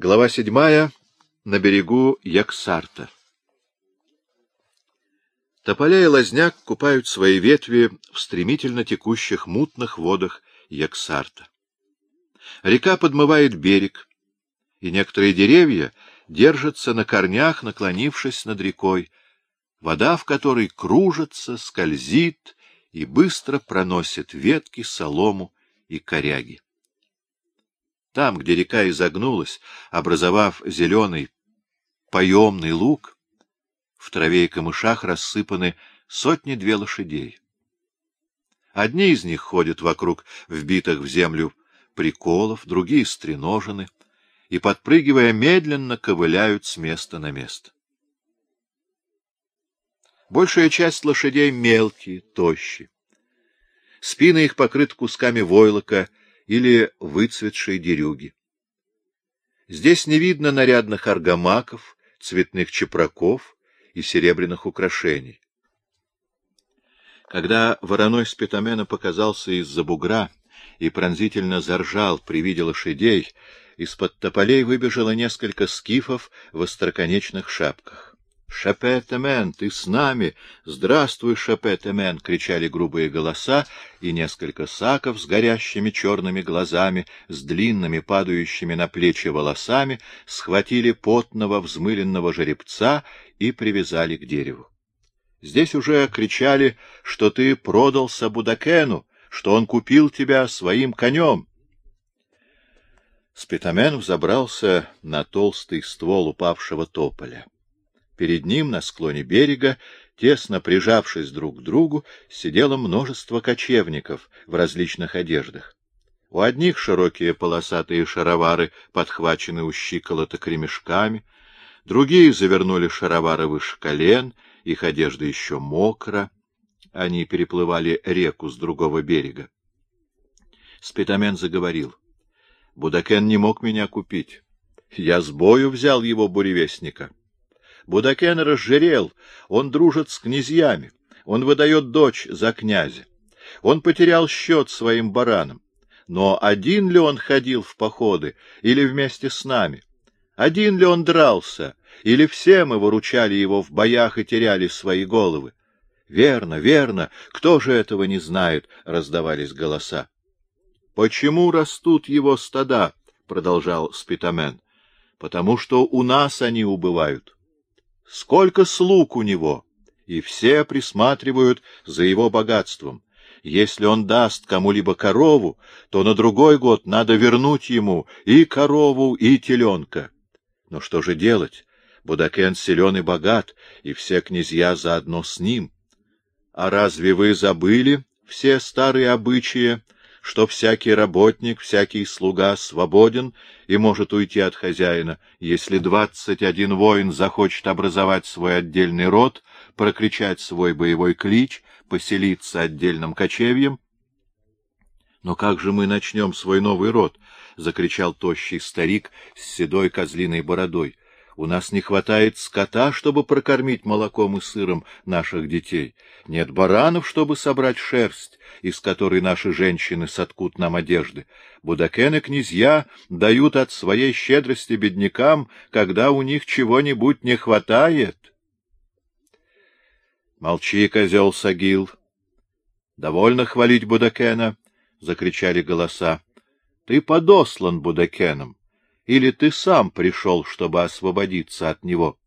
Глава седьмая. На берегу Яксарта. Тополя и лозняк купают свои ветви в стремительно текущих мутных водах Яксарта. Река подмывает берег, и некоторые деревья держатся на корнях, наклонившись над рекой, вода в которой кружится, скользит и быстро проносит ветки, солому и коряги. Там, где река изогнулась, образовав зеленый поемный луг, в траве и камышах рассыпаны сотни-две лошадей. Одни из них ходят вокруг вбитых в землю приколов, другие — стреножены, и, подпрыгивая, медленно ковыляют с места на место. Большая часть лошадей мелкие, тощие. Спины их покрыты кусками войлока или выцветшей дерюги. Здесь не видно нарядных аргамаков, цветных чепраков и серебряных украшений. Когда вороной спитамена показался из-за бугра и пронзительно заржал при виде лошадей, из-под тополей выбежало несколько скифов в остроконечных шапках. «Шапетемен, ты с нами! Здравствуй, Шапетемен!» — кричали грубые голоса, и несколько саков с горящими черными глазами, с длинными падающими на плечи волосами, схватили потного взмыленного жеребца и привязали к дереву. Здесь уже кричали, что ты продался Будакену, что он купил тебя своим конем. Спитамен взобрался на толстый ствол упавшего тополя. Перед ним, на склоне берега, тесно прижавшись друг к другу, сидело множество кочевников в различных одеждах. У одних широкие полосатые шаровары подхвачены у щиколоток ремешками, другие завернули шаровары выше колен, их одежда еще мокра. Они переплывали реку с другого берега. Спитамен заговорил. Будакен не мог меня купить. Я с бою взял его буревестника. Будакен разжирел, он дружит с князьями, он выдает дочь за князя. Он потерял счет своим баранам. Но один ли он ходил в походы или вместе с нами? Один ли он дрался, или все мы выручали его в боях и теряли свои головы? Верно, верно, кто же этого не знает, — раздавались голоса. — Почему растут его стада? — продолжал Спитамен. — Потому что у нас они убывают. Сколько слуг у него, и все присматривают за его богатством. Если он даст кому-либо корову, то на другой год надо вернуть ему и корову, и теленка. Но что же делать? Будакен силен и богат, и все князья заодно с ним. А разве вы забыли все старые обычаи, что всякий работник, всякий слуга свободен и может уйти от хозяина, если двадцать один воин захочет образовать свой отдельный род, прокричать свой боевой клич, поселиться отдельным кочевьем? — Но как же мы начнем свой новый род? — закричал тощий старик с седой козлиной бородой. У нас не хватает скота, чтобы прокормить молоком и сыром наших детей. Нет баранов, чтобы собрать шерсть, из которой наши женщины соткут нам одежды. Будакен князья дают от своей щедрости беднякам, когда у них чего-нибудь не хватает. — Молчи, козел Сагил. — Довольно хвалить Будакена, — закричали голоса. — Ты подослан Будакеном. Или ты сам пришел, чтобы освободиться от него?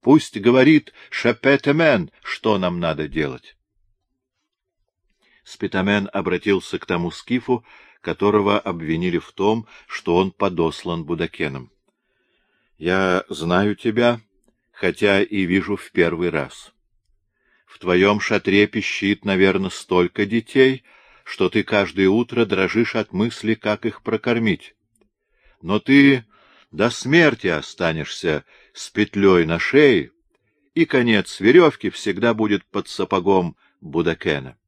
Пусть говорит Шапетемен, что нам надо делать. Спитамен обратился к тому скифу, которого обвинили в том, что он подослан Будакеном. — Я знаю тебя, хотя и вижу в первый раз. В твоем шатре пищит, наверное, столько детей, что ты каждое утро дрожишь от мысли, как их прокормить но ты до смерти останешься с петлей на шее, и конец веревки всегда будет под сапогом Будакена.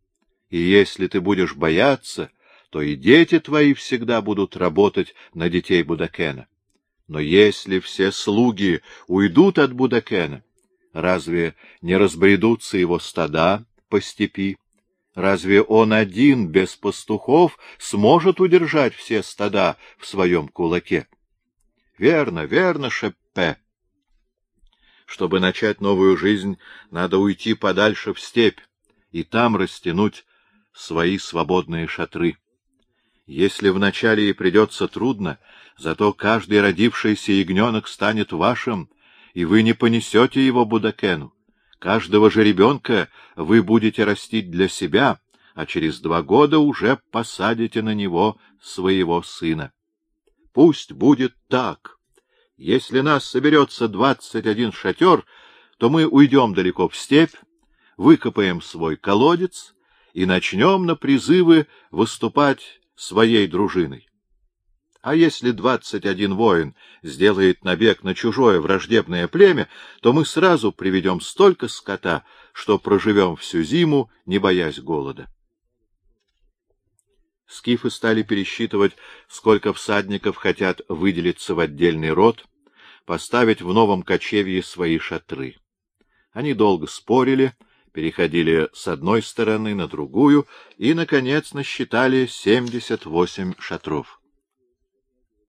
И если ты будешь бояться, то и дети твои всегда будут работать на детей Будакена. Но если все слуги уйдут от Будакена, разве не разбредутся его стада по степи? Разве он один, без пастухов, сможет удержать все стада в своем кулаке? Верно, верно, Шеппе. Чтобы начать новую жизнь, надо уйти подальше в степь и там растянуть свои свободные шатры. Если вначале и придется трудно, зато каждый родившийся ягненок станет вашим, и вы не понесете его Будакену. Каждого же ребенка вы будете растить для себя, а через два года уже посадите на него своего сына. Пусть будет так. Если нас соберется двадцать один шатер, то мы уйдем далеко в степь, выкопаем свой колодец и начнем на призывы выступать своей дружиной. А если двадцать один воин сделает набег на чужое враждебное племя, то мы сразу приведем столько скота, что проживем всю зиму, не боясь голода. Скифы стали пересчитывать, сколько всадников хотят выделиться в отдельный род, поставить в новом кочевье свои шатры. Они долго спорили, переходили с одной стороны на другую и, наконец, насчитали семьдесят восемь шатров.